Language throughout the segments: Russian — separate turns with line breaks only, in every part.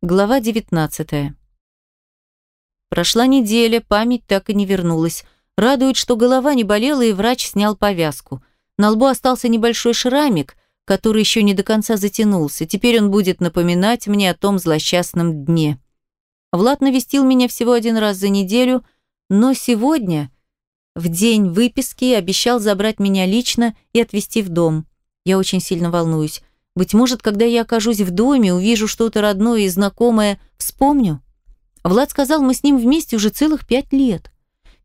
Глава 19. Прошла неделя, память так и не вернулась. Радует, что голова не болела, и врач снял повязку. На лбу остался небольшой шрамик, который еще не до конца затянулся. Теперь он будет напоминать мне о том злосчастном дне. Влад навестил меня всего один раз за неделю, но сегодня, в день выписки, обещал забрать меня лично и отвезти в дом. Я очень сильно волнуюсь. Быть может, когда я окажусь в доме, увижу что-то родное и знакомое, вспомню. Влад сказал, мы с ним вместе уже целых пять лет.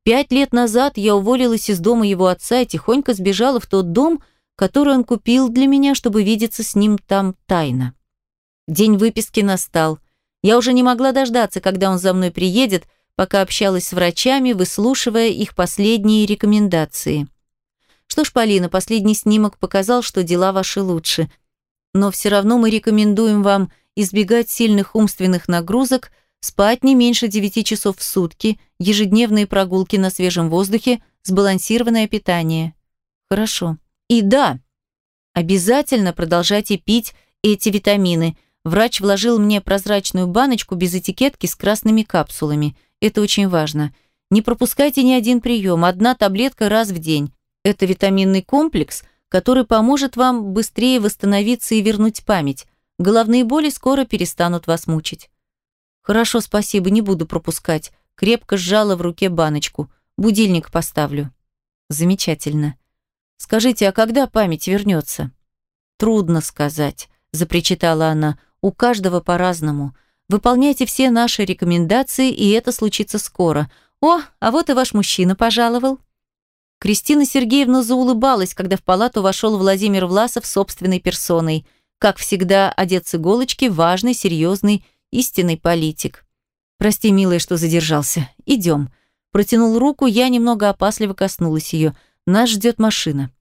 Пять лет назад я уволилась из дома его отца и тихонько сбежала в тот дом, который он купил для меня, чтобы видеться с ним там тайно. День выписки настал. Я уже не могла дождаться, когда он за мной приедет, пока общалась с врачами, выслушивая их последние рекомендации. Что ж, Полина, последний снимок показал, что дела ваши лучше – но все равно мы рекомендуем вам избегать сильных умственных нагрузок, спать не меньше 9 часов в сутки, ежедневные прогулки на свежем воздухе, сбалансированное питание. Хорошо. И да, обязательно продолжайте пить эти витамины. Врач вложил мне прозрачную баночку без этикетки с красными капсулами. Это очень важно. Не пропускайте ни один прием, одна таблетка раз в день. Это витаминный комплекс – который поможет вам быстрее восстановиться и вернуть память. Головные боли скоро перестанут вас мучить. Хорошо, спасибо, не буду пропускать. Крепко сжала в руке баночку. Будильник поставлю. Замечательно. Скажите, а когда память вернется? Трудно сказать, запричитала она. У каждого по-разному. Выполняйте все наши рекомендации, и это случится скоро. О, а вот и ваш мужчина пожаловал. Кристина Сергеевна заулыбалась, когда в палату вошел Владимир Власов собственной персоной. Как всегда, одет с иголочки, важный, серьезный, истинный политик. «Прости, милая, что задержался. Идем». Протянул руку, я немного опасливо коснулась ее. Нас ждет машина.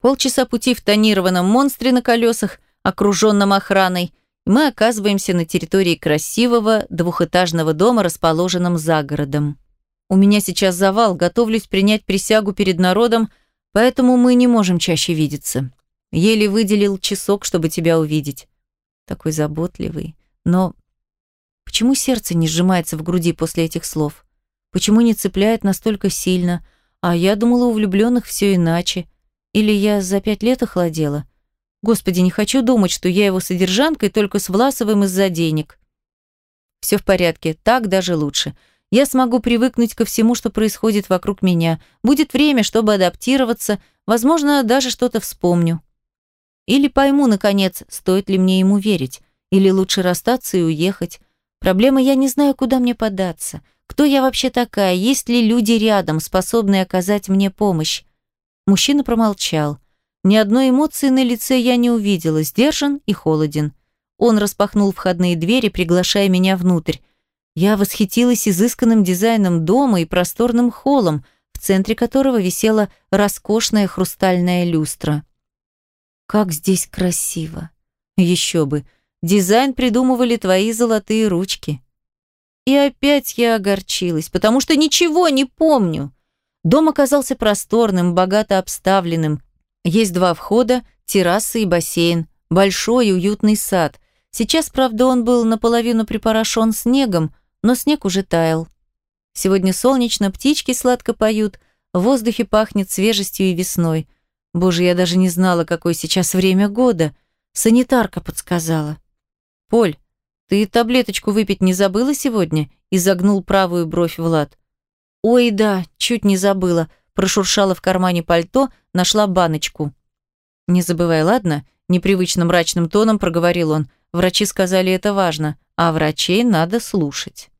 Полчаса пути в тонированном монстре на колесах, окруженном охраной, мы оказываемся на территории красивого двухэтажного дома, расположенном за городом. У меня сейчас завал, готовлюсь принять присягу перед народом, поэтому мы не можем чаще видеться. Еле выделил часок, чтобы тебя увидеть. Такой заботливый. Но почему сердце не сжимается в груди после этих слов? Почему не цепляет настолько сильно? А я думала, у влюбленных все иначе. Или я за пять лет охладела? Господи, не хочу думать, что я его содержанкой только с Власовым из-за денег. Все в порядке, так даже лучше. Я смогу привыкнуть ко всему, что происходит вокруг меня. Будет время, чтобы адаптироваться, возможно, даже что-то вспомню. Или пойму, наконец, стоит ли мне ему верить. Или лучше расстаться и уехать. Проблема, я не знаю, куда мне податься. Кто я вообще такая? Есть ли люди рядом, способные оказать мне помощь? Мужчина промолчал. Ни одной эмоции на лице я не увидела, сдержан и холоден. Он распахнул входные двери, приглашая меня внутрь. Я восхитилась изысканным дизайном дома и просторным холлом, в центре которого висела роскошная хрустальная люстра. Как здесь красиво! Еще бы! Дизайн придумывали твои золотые ручки. И опять я огорчилась, потому что ничего не помню. Дом оказался просторным, богато обставленным. Есть два входа, терраса и бассейн, большой и уютный сад. Сейчас, правда, он был наполовину припорошен снегом, но снег уже таял. Сегодня солнечно, птички сладко поют, в воздухе пахнет свежестью и весной. Боже, я даже не знала, какое сейчас время года. Санитарка подсказала. «Поль, ты таблеточку выпить не забыла сегодня?» изогнул правую бровь Влад. «Ой, да, чуть не забыла», прошуршала в кармане пальто, нашла баночку. «Не забывай, ладно?» непривычно мрачным тоном проговорил он. «Врачи сказали, это важно, а врачей надо слушать».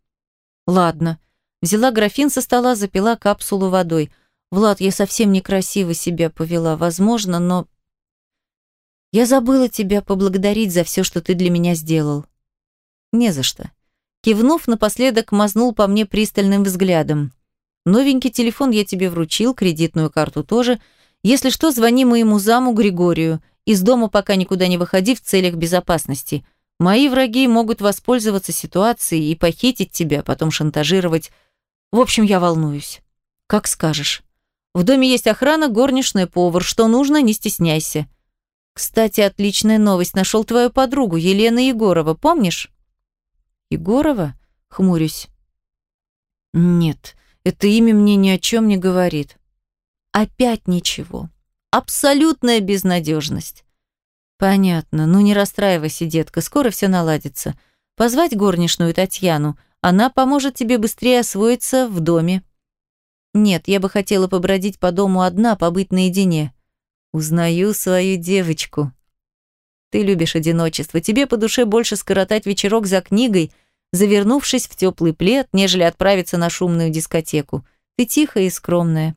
Ладно. Взяла графин со стола, запила капсулу водой. Влад, я совсем некрасиво себя повела, возможно, но... Я забыла тебя поблагодарить за все, что ты для меня сделал. Не за что. Кивнув, напоследок мазнул по мне пристальным взглядом. Новенький телефон я тебе вручил, кредитную карту тоже. Если что, звони моему заму Григорию. Из дома пока никуда не выходи в целях безопасности. Мои враги могут воспользоваться ситуацией и похитить тебя, потом шантажировать. В общем, я волнуюсь. Как скажешь. В доме есть охрана, горничная, повар. Что нужно, не стесняйся. Кстати, отличная новость. Нашел твою подругу, Елена Егорова, помнишь? Егорова? Хмурюсь. Нет, это имя мне ни о чем не говорит. Опять ничего. Абсолютная безнадежность. Понятно. Ну не расстраивайся, детка, скоро все наладится. Позвать горничную Татьяну. Она поможет тебе быстрее освоиться в доме. Нет, я бы хотела побродить по дому одна, побыть наедине. Узнаю свою девочку. Ты любишь одиночество. Тебе по душе больше скоротать вечерок за книгой, завернувшись в теплый плед, нежели отправиться на шумную дискотеку. Ты тихая и скромная.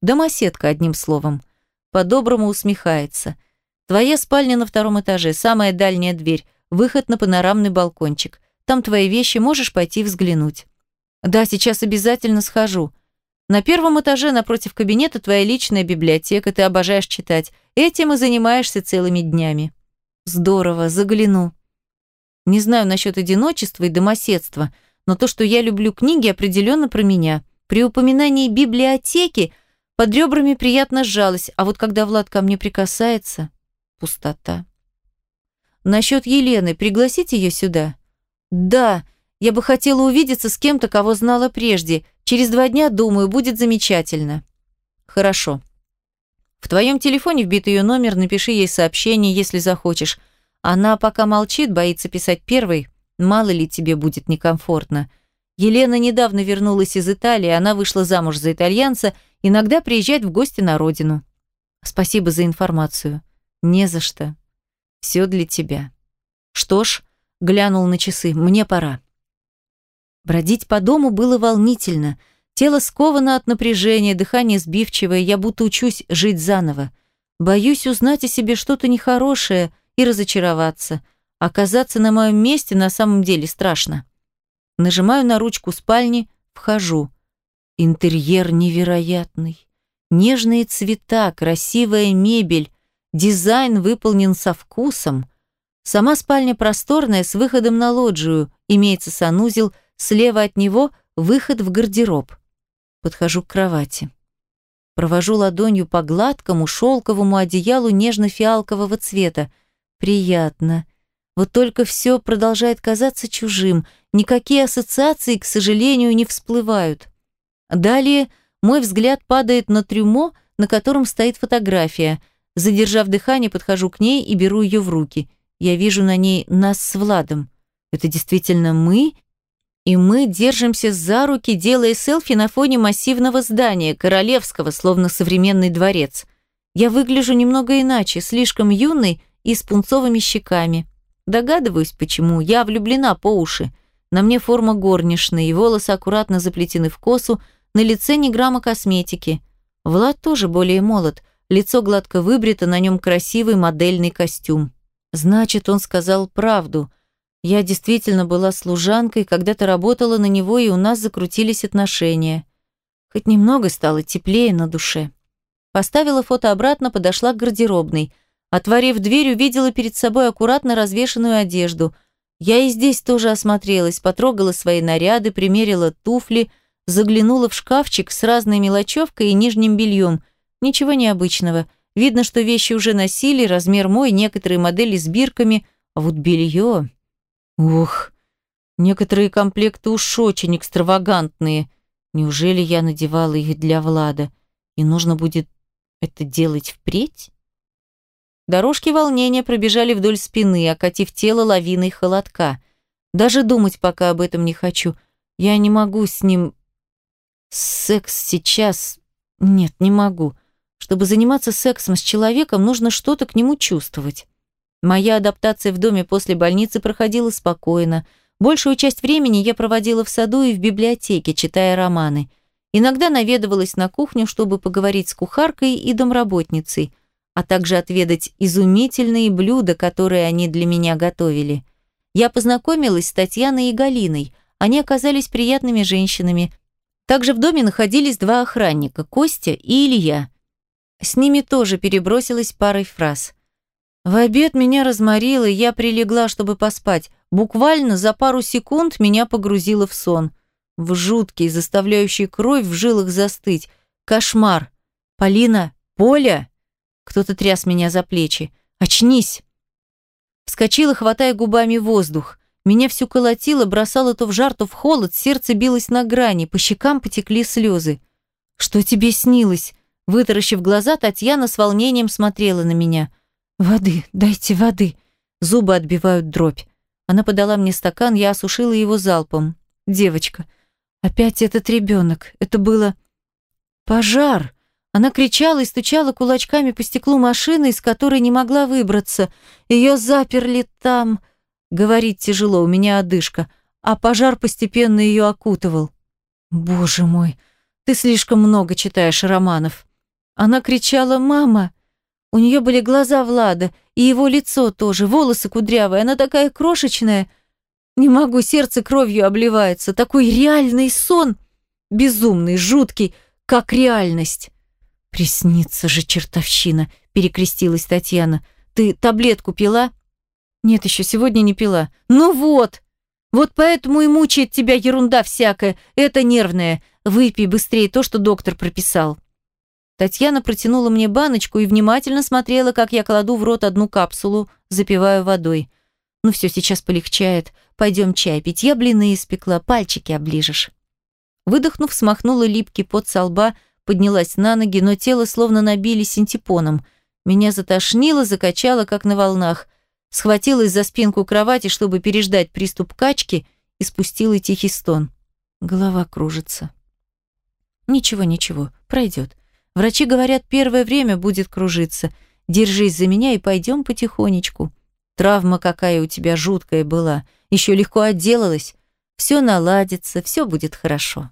Домоседка, одним словом. По-доброму усмехается. Твоя спальня на втором этаже, самая дальняя дверь, выход на панорамный балкончик. Там твои вещи, можешь пойти взглянуть. Да, сейчас обязательно схожу. На первом этаже напротив кабинета твоя личная библиотека, ты обожаешь читать. Этим и занимаешься целыми днями. Здорово, загляну. Не знаю насчет одиночества и домоседства, но то, что я люблю книги, определенно про меня. При упоминании библиотеки под ребрами приятно сжалось, а вот когда Влад ко мне прикасается, пустота. Насчет Елены, пригласить ее сюда? Да, я бы хотела увидеться с кем-то, кого знала прежде, Через два дня, думаю, будет замечательно. Хорошо. В твоем телефоне вбит ее номер, напиши ей сообщение, если захочешь. Она пока молчит, боится писать первой. Мало ли тебе будет некомфортно. Елена недавно вернулась из Италии, она вышла замуж за итальянца, иногда приезжает в гости на родину. Спасибо за информацию. Не за что. Все для тебя. Что ж, глянул на часы, мне пора. Бродить по дому было волнительно. Тело сковано от напряжения, дыхание сбивчивое, я будто учусь жить заново. Боюсь узнать о себе что-то нехорошее и разочароваться. Оказаться на моем месте на самом деле страшно. Нажимаю на ручку спальни, вхожу. Интерьер невероятный. Нежные цвета, красивая мебель, дизайн выполнен со вкусом. Сама спальня просторная, с выходом на лоджию, имеется санузел, Слева от него выход в гардероб. Подхожу к кровати. Провожу ладонью по гладкому шелковому одеялу нежно-фиалкового цвета. Приятно. Вот только все продолжает казаться чужим. Никакие ассоциации, к сожалению, не всплывают. Далее мой взгляд падает на трюмо, на котором стоит фотография. Задержав дыхание, подхожу к ней и беру ее в руки. Я вижу на ней нас с Владом. Это действительно мы и мы держимся за руки, делая селфи на фоне массивного здания, королевского, словно современный дворец. Я выгляжу немного иначе, слишком юной и с пунцовыми щеками. Догадываюсь, почему. Я влюблена по уши. На мне форма горничной, волосы аккуратно заплетены в косу, на лице ни грамма косметики. Влад тоже более молод, лицо гладко выбрито, на нем красивый модельный костюм. Значит, он сказал правду – я действительно была служанкой, когда-то работала на него, и у нас закрутились отношения. Хоть немного стало теплее на душе. Поставила фото обратно, подошла к гардеробной. Отворив дверь, увидела перед собой аккуратно развешанную одежду. Я и здесь тоже осмотрелась, потрогала свои наряды, примерила туфли, заглянула в шкафчик с разной мелочевкой и нижним бельем. Ничего необычного. Видно, что вещи уже носили, размер мой, некоторые модели с бирками, а вот белье... Ух, некоторые комплекты уж очень экстравагантные. Неужели я надевала их для Влада? И нужно будет это делать впредь? Дорожки волнения пробежали вдоль спины, окатив тело лавиной холодка. Даже думать пока об этом не хочу. Я не могу с ним... Секс сейчас... Нет, не могу. Чтобы заниматься сексом с человеком, нужно что-то к нему чувствовать. Моя адаптация в доме после больницы проходила спокойно. Большую часть времени я проводила в саду и в библиотеке, читая романы. Иногда наведывалась на кухню, чтобы поговорить с кухаркой и домработницей, а также отведать изумительные блюда, которые они для меня готовили. Я познакомилась с Татьяной и Галиной. Они оказались приятными женщинами. Также в доме находились два охранника – Костя и Илья. С ними тоже перебросилась парой фраз – в обед меня разморило, я прилегла, чтобы поспать. Буквально за пару секунд меня погрузило в сон. В жуткий, заставляющий кровь в жилах застыть. Кошмар. «Полина! Поля!» Кто-то тряс меня за плечи. «Очнись!» Вскочила, хватая губами воздух. Меня всю колотило, бросало то в жар, то в холод, сердце билось на грани, по щекам потекли слезы. «Что тебе снилось?» Вытаращив глаза, Татьяна с волнением смотрела на меня. «Воды, дайте воды!» Зубы отбивают дробь. Она подала мне стакан, я осушила его залпом. «Девочка, опять этот ребенок. Это было...» «Пожар!» Она кричала и стучала кулачками по стеклу машины, из которой не могла выбраться. Ее заперли там. Говорить тяжело, у меня одышка. А пожар постепенно ее окутывал. Боже мой, ты слишком много читаешь романов. Она кричала «Мама!». У нее были глаза Влада, и его лицо тоже, волосы кудрявые. Она такая крошечная. Не могу, сердце кровью обливается. Такой реальный сон. Безумный, жуткий, как реальность. «Приснится же чертовщина!» – перекрестилась Татьяна. «Ты таблетку пила?» «Нет, еще сегодня не пила». «Ну вот! Вот поэтому и мучает тебя ерунда всякая. Это нервная. Выпей быстрее то, что доктор прописал». Татьяна протянула мне баночку и внимательно смотрела, как я кладу в рот одну капсулу, запиваю водой. «Ну все, сейчас полегчает. Пойдем чай пить. Я блины испекла, пальчики оближешь». Выдохнув, смахнула липкий пот со лба, поднялась на ноги, но тело словно набили синтепоном. Меня затошнило, закачало, как на волнах. Схватилась за спинку кровати, чтобы переждать приступ качки, и спустила тихий стон. Голова кружится. Ничего, ничего, пройдет. Врачи говорят, первое время будет кружиться. Держись за меня и пойдем потихонечку. Травма какая у тебя жуткая была. Еще легко отделалась. Все наладится, все будет хорошо.